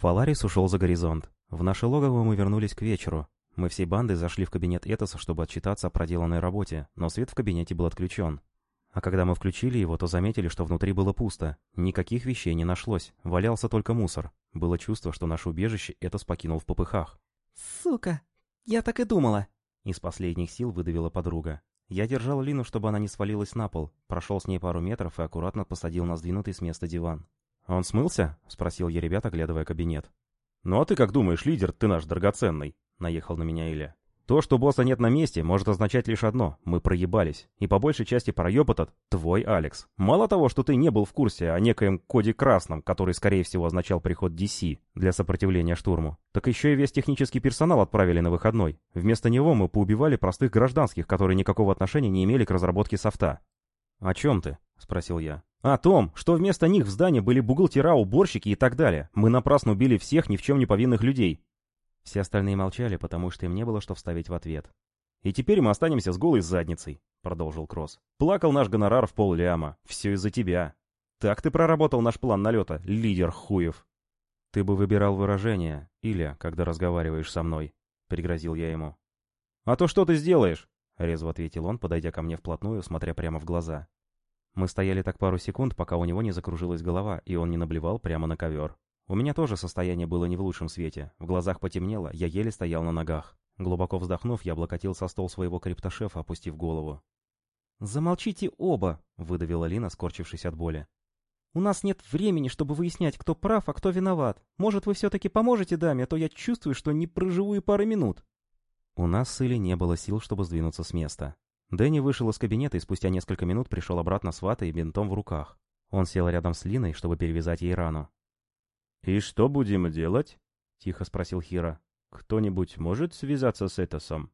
Фаларис ушел за горизонт. В наше логово мы вернулись к вечеру. Мы всей бандой зашли в кабинет Этоса, чтобы отчитаться о проделанной работе, но свет в кабинете был отключен. А когда мы включили его, то заметили, что внутри было пусто. Никаких вещей не нашлось, валялся только мусор. Было чувство, что наше убежище Этос покинул в попыхах. «Сука! Я так и думала!» Из последних сил выдавила подруга. Я держал Лину, чтобы она не свалилась на пол, прошел с ней пару метров и аккуратно посадил на сдвинутый с места диван. «Он смылся?» — спросил я ребят, оглядывая кабинет. «Ну а ты как думаешь, лидер, ты наш драгоценный?» — наехал на меня Илья. То, что босса нет на месте, может означать лишь одно – мы проебались. И по большей части проеб этот – твой Алекс. Мало того, что ты не был в курсе о некоем коде красном, который, скорее всего, означал приход DC для сопротивления штурму, так еще и весь технический персонал отправили на выходной. Вместо него мы поубивали простых гражданских, которые никакого отношения не имели к разработке софта. «О чем ты?» – спросил я. «О том, что вместо них в здании были бухгалтера, уборщики и так далее. Мы напрасно убили всех ни в чем не повинных людей. Все остальные молчали, потому что им не было что вставить в ответ. «И теперь мы останемся с голой задницей», — продолжил Кросс. «Плакал наш гонорар в пол ляма. Все из-за тебя. Так ты проработал наш план налета, лидер хуев». «Ты бы выбирал выражение, или, когда разговариваешь со мной», — пригрозил я ему. «А то что ты сделаешь?» — резво ответил он, подойдя ко мне вплотную, смотря прямо в глаза. Мы стояли так пару секунд, пока у него не закружилась голова, и он не наблевал прямо на ковер. У меня тоже состояние было не в лучшем свете. В глазах потемнело, я еле стоял на ногах. Глубоко вздохнув, я облокотил со стол своего криптошефа, опустив голову. «Замолчите оба!» — выдавила Лина, скорчившись от боли. «У нас нет времени, чтобы выяснять, кто прав, а кто виноват. Может, вы все-таки поможете даме, а то я чувствую, что не проживу и пары минут». У нас с Илей не было сил, чтобы сдвинуться с места. Дэнни вышел из кабинета и спустя несколько минут пришел обратно с ватой и бинтом в руках. Он сел рядом с Линой, чтобы перевязать ей рану. «И что будем делать?» — тихо спросил Хира. «Кто-нибудь может связаться с Этосом?»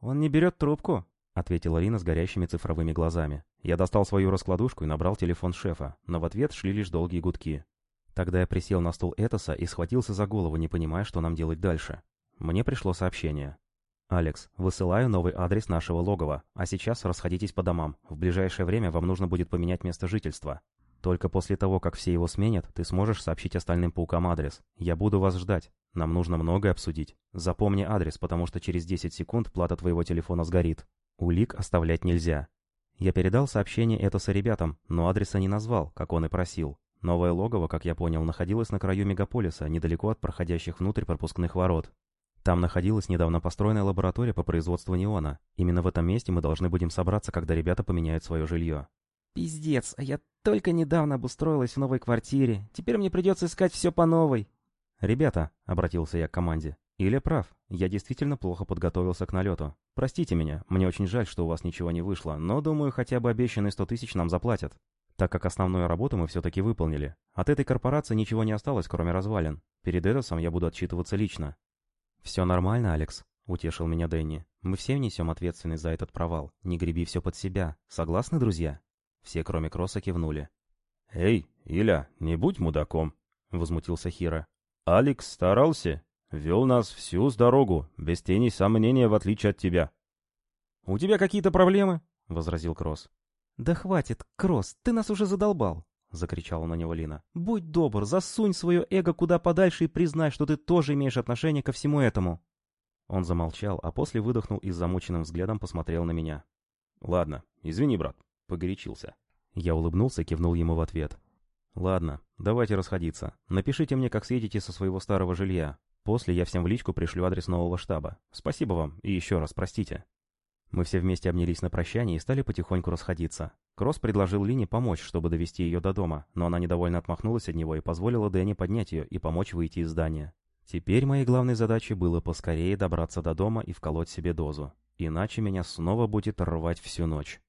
«Он не берет трубку», — ответила Лина с горящими цифровыми глазами. Я достал свою раскладушку и набрал телефон шефа, но в ответ шли лишь долгие гудки. Тогда я присел на стул Этоса и схватился за голову, не понимая, что нам делать дальше. Мне пришло сообщение. «Алекс, высылаю новый адрес нашего логова, а сейчас расходитесь по домам. В ближайшее время вам нужно будет поменять место жительства. Только после того, как все его сменят, ты сможешь сообщить остальным паукам адрес. Я буду вас ждать. Нам нужно многое обсудить. Запомни адрес, потому что через 10 секунд плата твоего телефона сгорит. Улик оставлять нельзя. Я передал сообщение Этоса ребятам, но адреса не назвал, как он и просил. Новое логово, как я понял, находилось на краю мегаполиса, недалеко от проходящих внутрь пропускных ворот. Там находилась недавно построенная лаборатория по производству неона. Именно в этом месте мы должны будем собраться, когда ребята поменяют свое жилье. «Пиздец, а я только недавно обустроилась в новой квартире. Теперь мне придется искать все по новой». «Ребята», — обратился я к команде, — «Или прав. Я действительно плохо подготовился к налету. Простите меня, мне очень жаль, что у вас ничего не вышло, но, думаю, хотя бы обещанные сто тысяч нам заплатят. Так как основную работу мы все-таки выполнили. От этой корпорации ничего не осталось, кроме развалин. Перед Эдосом я буду отчитываться лично». «Все нормально, Алекс», — утешил меня Дэнни. «Мы все несем ответственность за этот провал. Не греби все под себя. Согласны, друзья?» Все, кроме Кросса, кивнули. «Эй, Иля, не будь мудаком!» — возмутился Хира. «Алекс старался, вел нас всю с дорогу, без тени сомнения, в отличие от тебя». «У тебя какие-то проблемы?» — возразил Кросс. «Да хватит, Кросс, ты нас уже задолбал!» — закричала на него Лина. «Будь добр, засунь свое эго куда подальше и признай, что ты тоже имеешь отношение ко всему этому!» Он замолчал, а после выдохнул и с замученным взглядом посмотрел на меня. «Ладно, извини, брат, Погорячился. Я улыбнулся и кивнул ему в ответ. «Ладно, давайте расходиться. Напишите мне, как съедете со своего старого жилья. После я всем в личку пришлю адрес нового штаба. Спасибо вам и еще раз простите». Мы все вместе обнялись на прощание и стали потихоньку расходиться. Кросс предложил Лине помочь, чтобы довести ее до дома, но она недовольно отмахнулась от него и позволила Дэнни поднять ее и помочь выйти из здания. Теперь моей главной задачей было поскорее добраться до дома и вколоть себе дозу. Иначе меня снова будет рвать всю ночь.